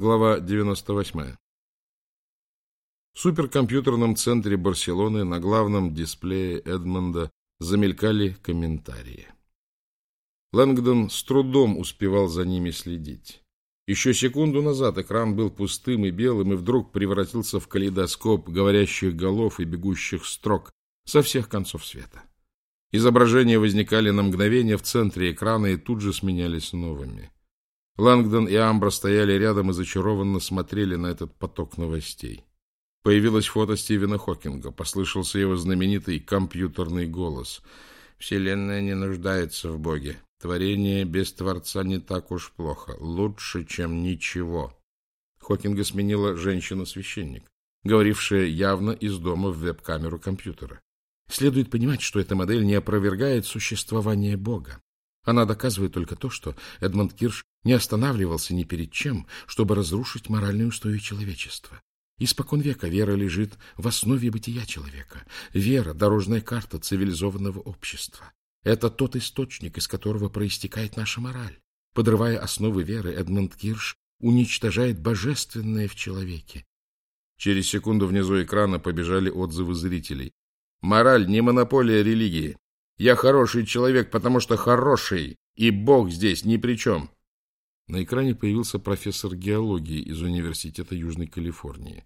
Глава 98. В суперкомпьютерном центре Барселоны на главном дисплее Эдмонда замелькали комментарии. Лэнгдон с трудом успевал за ними следить. Еще секунду назад экран был пустым и белым, и вдруг превратился в калейдоскоп говорящих голов и бегущих строк со всех концов света. Изображения возникали на мгновение в центре экрана и тут же сменялись новыми. Лангдон и Амбра стояли рядом и зачарованно смотрели на этот поток новостей. Появилось фото Стивена Хокинга, послышался его знаменитый компьютерный голос. «Вселенная не нуждается в Боге. Творение без Творца не так уж плохо. Лучше, чем ничего». Хокинга сменила женщина-священник, говорившая явно из дома в веб-камеру компьютера. Следует понимать, что эта модель не опровергает существование Бога. Она доказывает только то, что Эдмонд Кирш не останавливался ни перед чем, чтобы разрушить моральные устои человечества. Испокон века вера лежит в основе бытия человека. Вера — дорожная карта цивилизованного общества. Это тот источник, из которого проистекает наша мораль. Подрывая основы веры, Эдмонд Кирш уничтожает божественное в человеке. Через секунду внизу экрана побежали отзывы зрителей. Мораль не монополия религии. Я хороший человек, потому что хороший, и Бог здесь ни при чем. На экране появился профессор геологии из Университета Южной Калифорнии.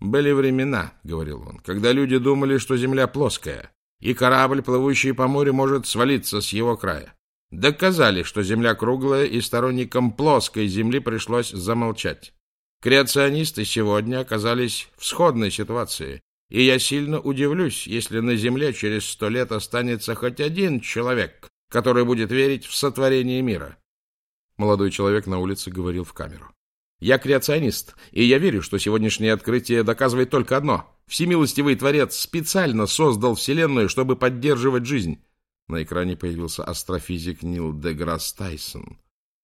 «Были времена, — говорил он, — когда люди думали, что Земля плоская, и корабль, плывущий по морю, может свалиться с его края. Доказали, что Земля круглая, и сторонникам плоской Земли пришлось замолчать. Креационисты сегодня оказались в сходной ситуации, и я сильно удивлюсь, если на Земле через сто лет останется хоть один человек, который будет верить в сотворение мира. Молодой человек на улице говорил в камеру. Я креационист, и я верю, что сегодняшнее открытие доказывает только одно. Всемилостивый Творец специально создал Вселенную, чтобы поддерживать жизнь. На экране появился астрофизик Нил Деграсс Тайсон.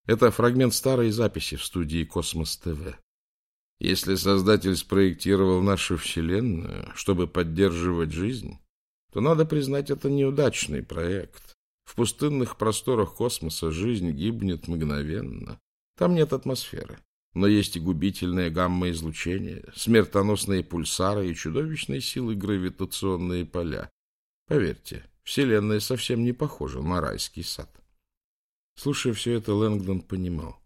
Это фрагмент старой записи в студии Космос ТВ. Если Создатель спроектировал нашу Вселенную, чтобы поддерживать жизнь, то надо признать, это неудачный проект. В пустынных просторах космоса жизнь гибнет мгновенно. Там нет атмосферы. Но есть и губительное гамма-излучение, смертоносные пульсары и чудовищные силы гравитационные поля. Поверьте, Вселенная совсем не похожа на райский сад. Слушая все это, Лэнгдон понимал.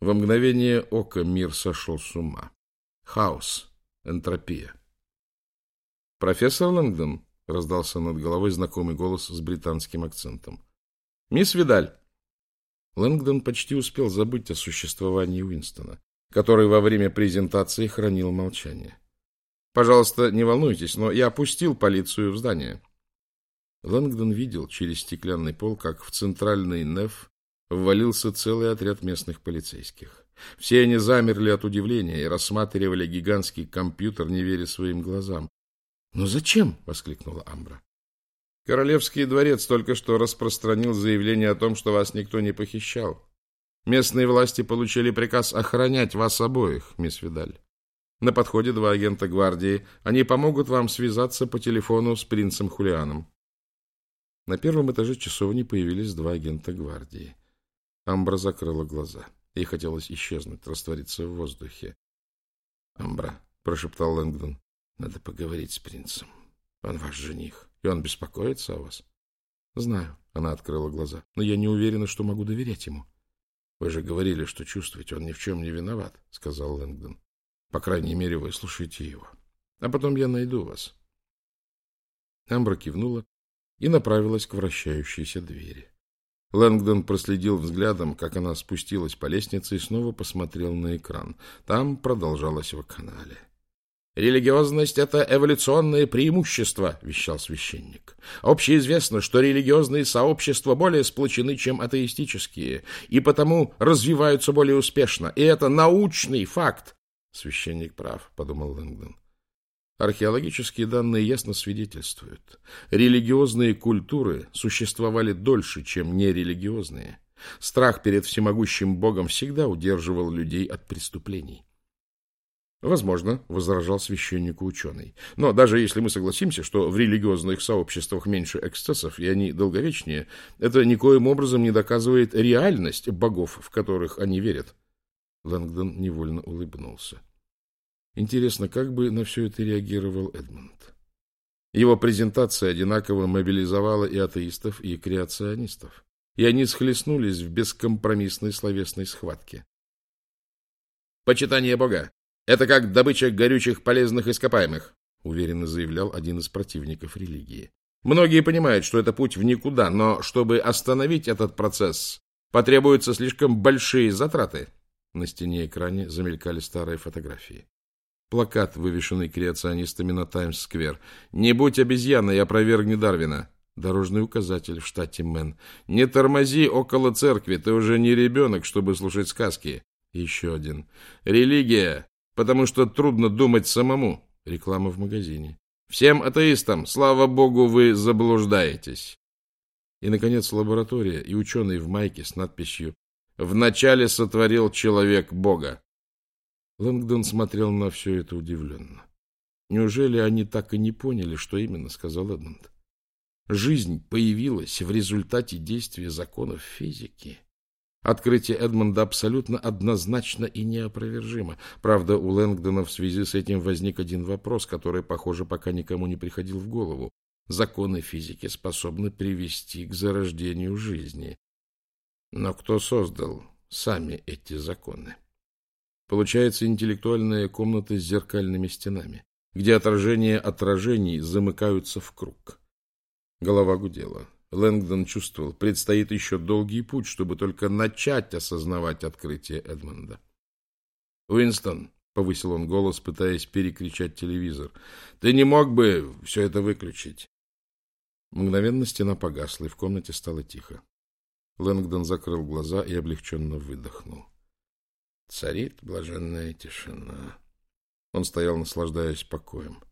Во мгновение ока мир сошел с ума. Хаос, энтропия. «Профессор Лэнгдон», — раздался над головой знакомый голос с британским акцентом. «Мисс Видаль». Лэнгдон почти успел забыть о существовании Уинстона, который во время презентации хранил молчание. «Пожалуйста, не волнуйтесь, но я опустил полицию в здание». Лэнгдон видел через стеклянный пол, как в центральный НЕФ ввалился целый отряд местных полицейских. Все они замерли от удивления и рассматривали гигантский компьютер, не веря своим глазам. «Но зачем?» — воскликнула Амбра. «Королевский дворец только что распространил заявление о том, что вас никто не похищал. Местные власти получили приказ охранять вас обоих, мисс Видаль. На подходе два агента гвардии. Они помогут вам связаться по телефону с принцем Хулианом». На первом этаже часовни появились два агента гвардии. Амбра закрыла глаза. Ей хотелось исчезнуть, раствориться в воздухе. — Амбра, — прошептал Лэнгдон, — надо поговорить с принцем. Он ваш жених, и он беспокоится о вас. — Знаю, — она открыла глаза, — но я не уверена, что могу доверять ему. — Вы же говорили, что чувствуете, он ни в чем не виноват, — сказал Лэнгдон. — По крайней мере, вы слушаете его. А потом я найду вас. Амбра кивнула и направилась к вращающейся двери. Лэнгдон проследил взглядом, как она спустилась по лестнице и снова посмотрел на экран. Там продолжалось вакханалия. «Религиозность — это эволюционное преимущество», — вещал священник. «Общеизвестно, что религиозные сообщества более сплочены, чем атеистические, и потому развиваются более успешно. И это научный факт». «Священник прав», — подумал Лэнгдон. Археологические данные ясно свидетельствуют. Религиозные культуры существовали дольше, чем нерелигиозные. Страх перед всемогущим Богом всегда удерживал людей от преступлений. Возможно, возражал священнику ученый. Но даже если мы согласимся, что в религиозных сообществах меньше эксцессов и они долговечнее, это никоим образом не доказывает реальность богов, в которых они верят. Лэнгдон невольно улыбнулся. Интересно, как бы на все это реагировал Эдмонд? Его презентация одинаково мобилизовала и атеистов, и креационистов. И они схлестнулись в бескомпромиссной словесной схватке. «Почитание Бога — это как добыча горючих полезных ископаемых», уверенно заявлял один из противников религии. Многие понимают, что это путь в никуда, но чтобы остановить этот процесс, потребуются слишком большие затраты. На стене экране замелькали старые фотографии. Плакат, вывешенный креационистами на Таймс-сквер. «Не будь обезьяной, опровергни Дарвина». Дорожный указатель в штате Мэн. «Не тормози около церкви, ты уже не ребенок, чтобы слушать сказки». Еще один. «Религия, потому что трудно думать самому». Реклама в магазине. Всем атеистам, слава богу, вы заблуждаетесь. И, наконец, лаборатория и ученый в майке с надписью «Вначале сотворил человек Бога». Лэнгдон смотрел на все это удивленно. Неужели они так и не поняли, что именно сказал Эдмонд? Жизнь появилась в результате действия законов физики. Открытие Эдмонда абсолютно однозначно и неопровержимо. Правда, у Лэнгдона в связи с этим возник один вопрос, который, похоже, пока никому не приходил в голову. Законы физики способны привести к зарождению жизни. Но кто создал сами эти законы? Получается интеллектуальная комната с зеркальными стенами, где отражения отражений замыкаются в круг. Голова гудела. Лэнгдон чувствовал, предстоит еще долгий путь, чтобы только начать осознавать открытие Эдмонда. «Уинстон», — повысил он голос, пытаясь перекричать телевизор, — «ты не мог бы все это выключить?» Мгновенно стена погасла, и в комнате стало тихо. Лэнгдон закрыл глаза и облегченно выдохнул. Царит блаженная тишина. Он стоял, наслаждаясь покоем.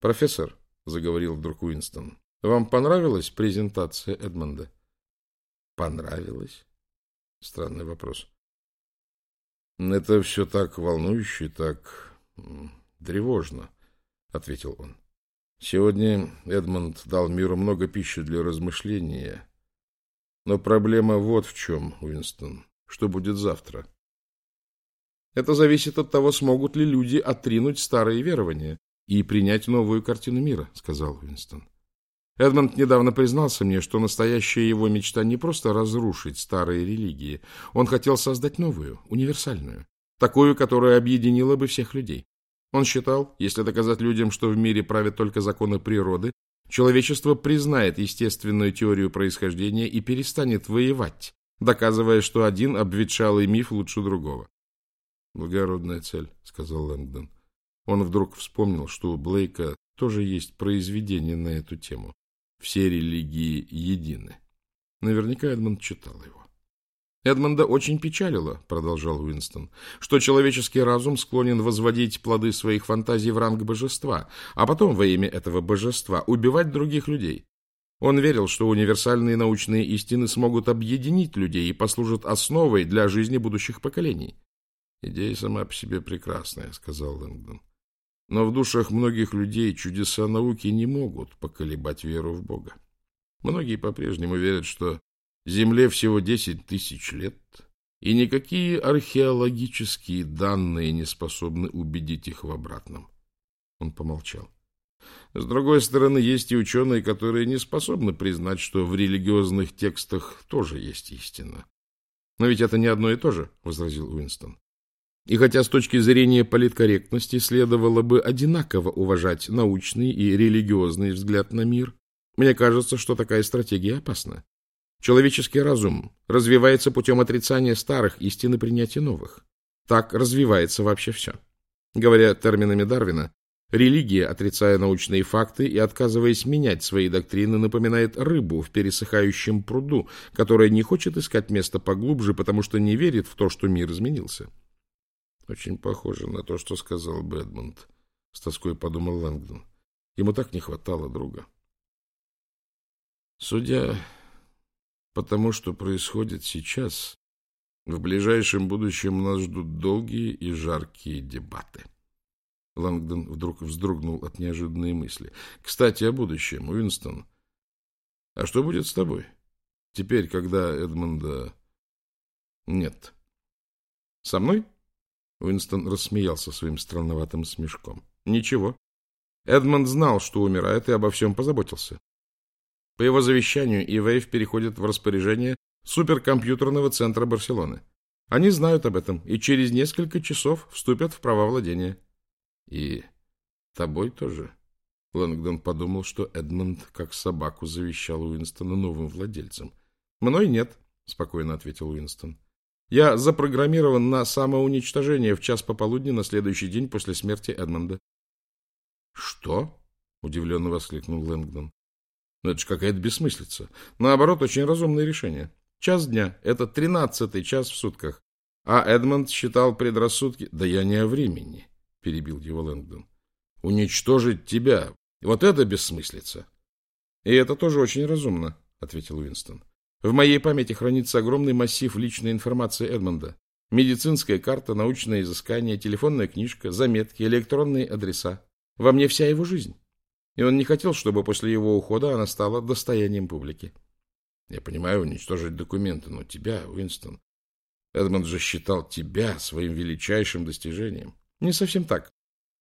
«Профессор», — заговорил вдруг Уинстон, вам понравилась презентация Эдмонда? Понравилась? Странный вопрос. Это все так волнующе, так тревожно, ответил он. Сегодня Эдмонд дал миру много пищи для размышления. Но проблема вот в чем, Уинстон. Что будет завтра? Это зависит от того, смогут ли люди отринуть старые верования и принять новую картину мира, сказал Уинстон. Эдмонд недавно признался мне, что настоящая его мечта не просто разрушить старые религии. Он хотел создать новую, универсальную, такую, которая объединила бы всех людей. Он считал, если доказать людям, что в мире правят только законы природы, человечество признает естественную теорию происхождения и перестанет воевать, доказывая, что один обветшалый миф лучше другого. «Благородная цель», — сказал Лэнгдон. Он вдруг вспомнил, что у Блейка тоже есть произведение на эту тему. Все религии едины. Наверняка Эдмонд читал его. Эдмонда очень печалило, продолжал Уинстон, что человеческий разум склонен возводить плоды своих фантазий в ранг божества, а потом во имя этого божества убивать других людей. Он верил, что универсальные научные истины смогут объединить людей и послужат основой для жизни будущих поколений. Идея сама по себе прекрасная, сказал Лэнгдон. Но в душах многих людей чудеса науки не могут поколебать веру в Бога. Многие по-прежнему верят, что Земле всего десять тысяч лет, и никакие археологические данные не способны убедить их в обратном. Он помолчал. С другой стороны, есть и ученые, которые не способны признать, что в религиозных текстах тоже есть истина. Но ведь это не одно и то же, — возразил Уинстон. И хотя с точки зрения политкорректности следовало бы одинаково уважать научный и религиозный взгляд на мир, мне кажется, что такая стратегия опасна. Человеческий разум развивается путем отрицания старых истин и принятия новых. Так развивается вообще все. Говоря терминами Дарвина, религия, отрицая научные факты и отказываясь менять свои доктрины, напоминает рыбу в пересыхающем пруду, которая не хочет искать место поглубже, потому что не верит в то, что мир изменился. Очень похоже на то, что сказал Бэдмонд. С тоской подумал Лэнгдон. Ему так не хватало друга. Судя по тому, что происходит сейчас, в ближайшем будущем нас ждут долгие и жаркие дебаты. Лэнгдон вдруг вздрогнул от неожиданной мысли. Кстати, о будущем, Уинстон. А что будет с тобой? Теперь, когда Эдмонда нет. Со мной? Уинстон рассмеялся своим странноватым смешком. Ничего. Эдмонд знал, что умирает, и обо всем позаботился. По его завещанию Ивейв переходит в распоряжение суперкомпьютерного центра Барселоны. Они знают об этом и через несколько часов вступят в права владения. И тобой тоже. Лэнгдон подумал, что Эдмонд как собаку завещал Уинстона новым владельцам. Мной нет, спокойно ответил Уинстон. Я запрограммирован на самоуничтожение в час пополудни на следующий день после смерти Эдмонда. Что? удивленно воскликнул Лэнгдон. Но это же какая-то бессмыслица. Наоборот, очень разумное решение. Час дня — это тринадцатый час в сутках. А Эдмонд считал предрассудки... Да я не о времени, — перебил его Лэнгдон. Уничтожить тебя. Вот это бессмыслица. И это тоже очень разумно, — ответил Уинстон. В моей памяти хранится огромный массив личной информации Эдмонда. Медицинская карта, научное изыскание, телефонная книжка, заметки, электронные адреса. Во мне вся его жизнь. И он не хотел, чтобы после его ухода она стала достоянием публики. Я понимаю, уничтожить документы, но тебя, Уинстон, Эдмонд же считал тебя своим величайшим достижением. Не совсем так.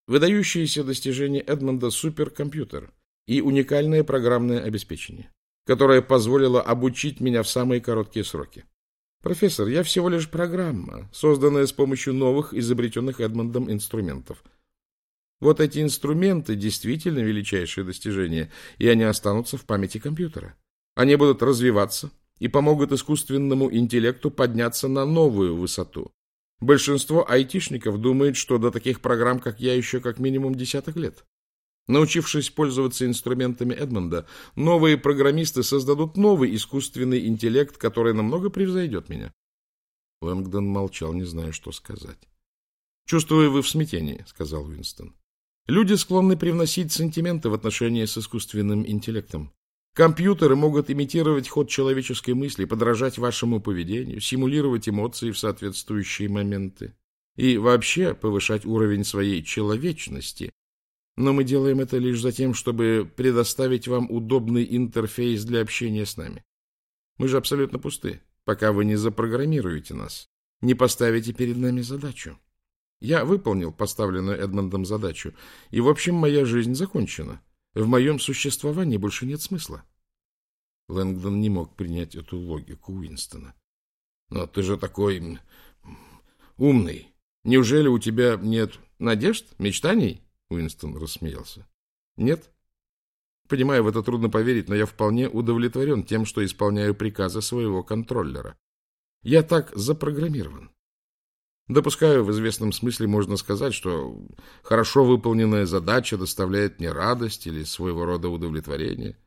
Выдающееся достижение Эдмонда — суперкомпьютер и уникальное программное обеспечение, которое позволило обучить меня в самые короткие сроки. Профессор, я всего лишь программа, созданная с помощью новых, изобретенных Эдмондом инструментов — вот эти инструменты действительно величайшие достижения, и они останутся в памяти компьютера. Они будут развиваться и помогут искусственному интеллекту подняться на новую высоту. Большинство айтишников думает, что до таких программ, как я, еще как минимум десяток лет. Научившись пользоваться инструментами Эдмонда, новые программисты создадут новый искусственный интеллект, который намного превзойдет меня. Лэнгдон молчал, не зная, что сказать. «Чувствую, вы в смятении», — сказал Уинстон. Люди склонны привносить сантименты в отношения с искусственным интеллектом. Компьютеры могут имитировать ход человеческой мысли, подражать вашему поведению, симулировать эмоции в соответствующие моменты и вообще повышать уровень своей человечности. Но мы делаем это лишь за тем, чтобы предоставить вам удобный интерфейс для общения с нами. Мы же абсолютно пусты, пока вы не запрограммируете нас, не поставите перед нами задачу. Я выполнил поставленную Эдмондом задачу, и, в общем, моя жизнь закончена. В моем существовании больше нет смысла. Лэнгдон не мог принять эту логику Уинстона. — Но ты же такой умный. Неужели у тебя нет надежд, мечтаний? Уинстон рассмеялся. — Нет. Понимаю, в это трудно поверить, но я вполне удовлетворен тем, что исполняю приказы своего контроллера. Я так запрограммирован. Допускаю, в известном смысле можно сказать, что хорошо выполненная задача доставляет мне радость или своего рода удовлетворение.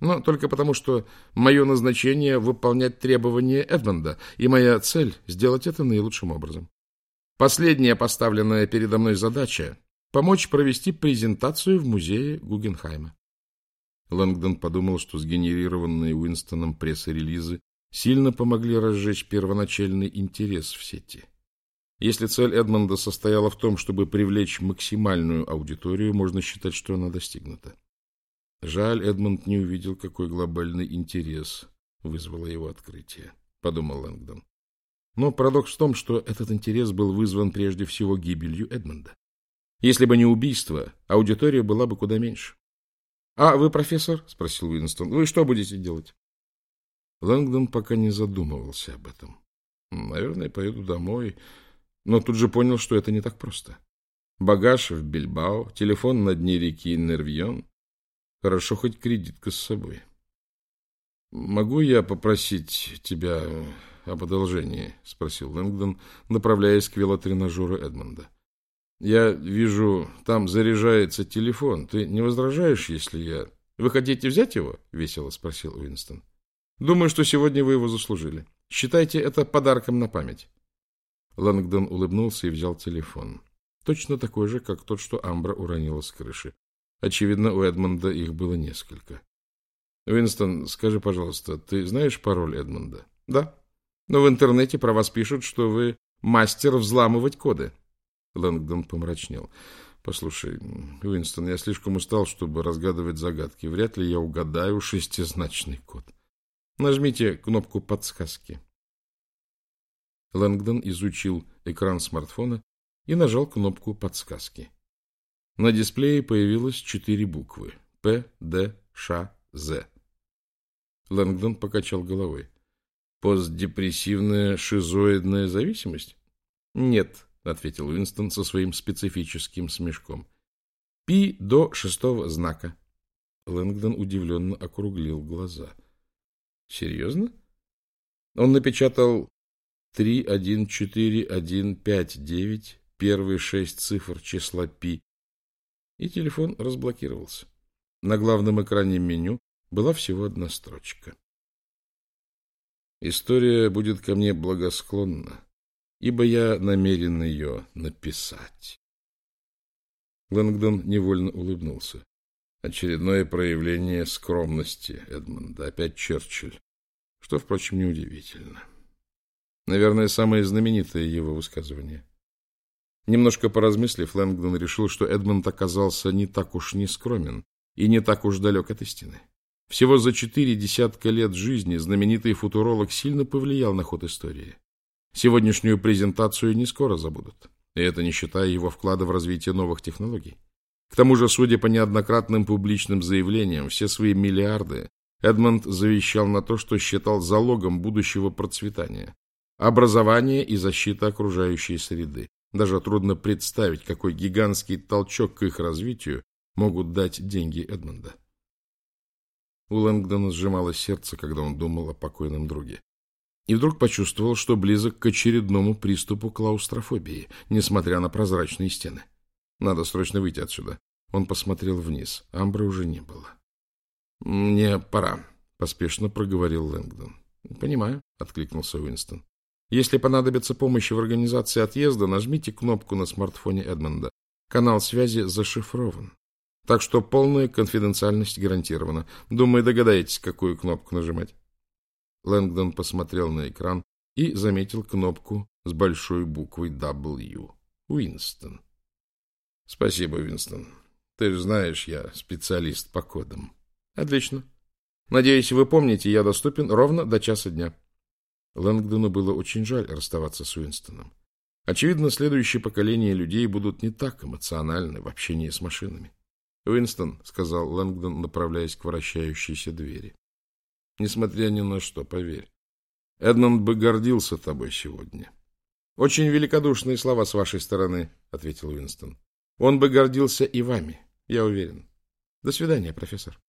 Но только потому, что мое назначение — выполнять требования Эдмонда, и моя цель — сделать это наилучшим образом. Последняя поставленная передо мной задача — помочь провести презентацию в музее Гугенхайма. Лэнгдон подумал, что сгенерированные Уинстоном пресс-релизы сильно помогли разжечь первоначальный интерес в сети. Если цель Эдмонда состояла в том, чтобы привлечь максимальную аудиторию, можно считать, что она достигнута. Жаль, Эдмонд не увидел, какой глобальный интерес вызвало его открытие, подумал Лэнгдон. Но парадокс в том, что этот интерес был вызван прежде всего гибелью Эдмонда. Если бы не убийство, аудитория была бы куда меньше. — А вы, профессор? — спросил Уинстон. — Вы что будете делать? Лэнгдон пока не задумывался об этом. — Наверное, поеду домой но тут же понял, что это не так просто. Багаж в Бильбао, телефон на дне реки Нервьон. Хорошо хоть кредитка с собой. «Могу я попросить тебя об одолжении?» — спросил Лэнгдон, направляясь к велотренажеру Эдмонда. «Я вижу, там заряжается телефон. Ты не возражаешь, если я...» «Вы хотите взять его?» — весело спросил Уинстон. «Думаю, что сегодня вы его заслужили. Считайте это подарком на память». Лэнгдон улыбнулся и взял телефон. Точно такой же, как тот, что Амбра уронила с крыши. Очевидно, у Эдмонда их было несколько. «Уинстон, скажи, пожалуйста, ты знаешь пароль Эдмонда?» «Да. Но в интернете про вас пишут, что вы мастер взламывать коды». Лэнгдон помрачнел. «Послушай, Уинстон, я слишком устал, чтобы разгадывать загадки. Вряд ли я угадаю шестизначный код. Нажмите кнопку подсказки». Лэнгдон изучил экран смартфона и нажал кнопку подсказки. На дисплее появилось четыре буквы — П, Д, Ш, З. Лэнгдон покачал головой. Постдепрессивная шизоидная зависимость? Нет, ответил Уинстон со своим специфическим смешком. Пи до шестого знака. Лэнгдон удивленно округлил глаза. Серьезно? Он напечатал три один четыре один пять девять первые шесть цифр числа пи, и телефон разблокировался. На главном экране меню была всего одна строчка. История будет ко мне благосклонна, ибо я намерен ее написать. Лэнгдон невольно улыбнулся. Очередное проявление скромности Эдмонда, опять Черчилль, что, впрочем, неудивительно. Наверное, самое знаменитое его высказывание. Немножко поразмыслив, Лэнгдон решил, что Эдмонд оказался не так уж не скромен и не так уж далек от истины. Всего за четыре десятка лет жизни знаменитый футуролог сильно повлиял на ход истории. Сегодняшнюю презентацию не скоро забудут, и это не считая его вклада в развитие новых технологий. К тому же, судя по неоднократным публичным заявлениям, все свои миллиарды Эдмонд завещал на то, что считал залогом будущего процветания – образование и защита окружающей среды. Даже трудно представить, какой гигантский толчок к их развитию могут дать деньги Эдмонда. У Лэнгдона сжималось сердце, когда он думал о покойном друге. И вдруг почувствовал, что близок к очередному приступу клаустрофобии, несмотря на прозрачные стены. Надо срочно выйти отсюда. Он посмотрел вниз. Амбры уже не было. — Мне пора, — поспешно проговорил Лэнгдон. — Понимаю, — откликнулся Уинстон. — Если понадобится помощь в организации отъезда, нажмите кнопку на смартфоне Эдмонда. Канал связи зашифрован. Так что полная конфиденциальность гарантирована. Думаю, догадаетесь, какую кнопку нажимать. Лэнгдон посмотрел на экран и заметил кнопку с большой буквой W. Уинстон. — Спасибо, Уинстон. Ты же знаешь, я специалист по кодам. — Отлично. Надеюсь, вы помните, я доступен ровно до часа дня. Лэнгдону было очень жаль расставаться с Уинстоном. Очевидно, следующее поколение людей будут не так эмоциональны в общении с машинами. Уинстон, — сказал Лэнгдон, направляясь к вращающейся двери. — Несмотря ни на что, поверь. Эдмонд бы гордился тобой сегодня. — Очень великодушные слова с вашей стороны, — ответил Уинстон. — Он бы гордился и вами, я уверен. До свидания, профессор.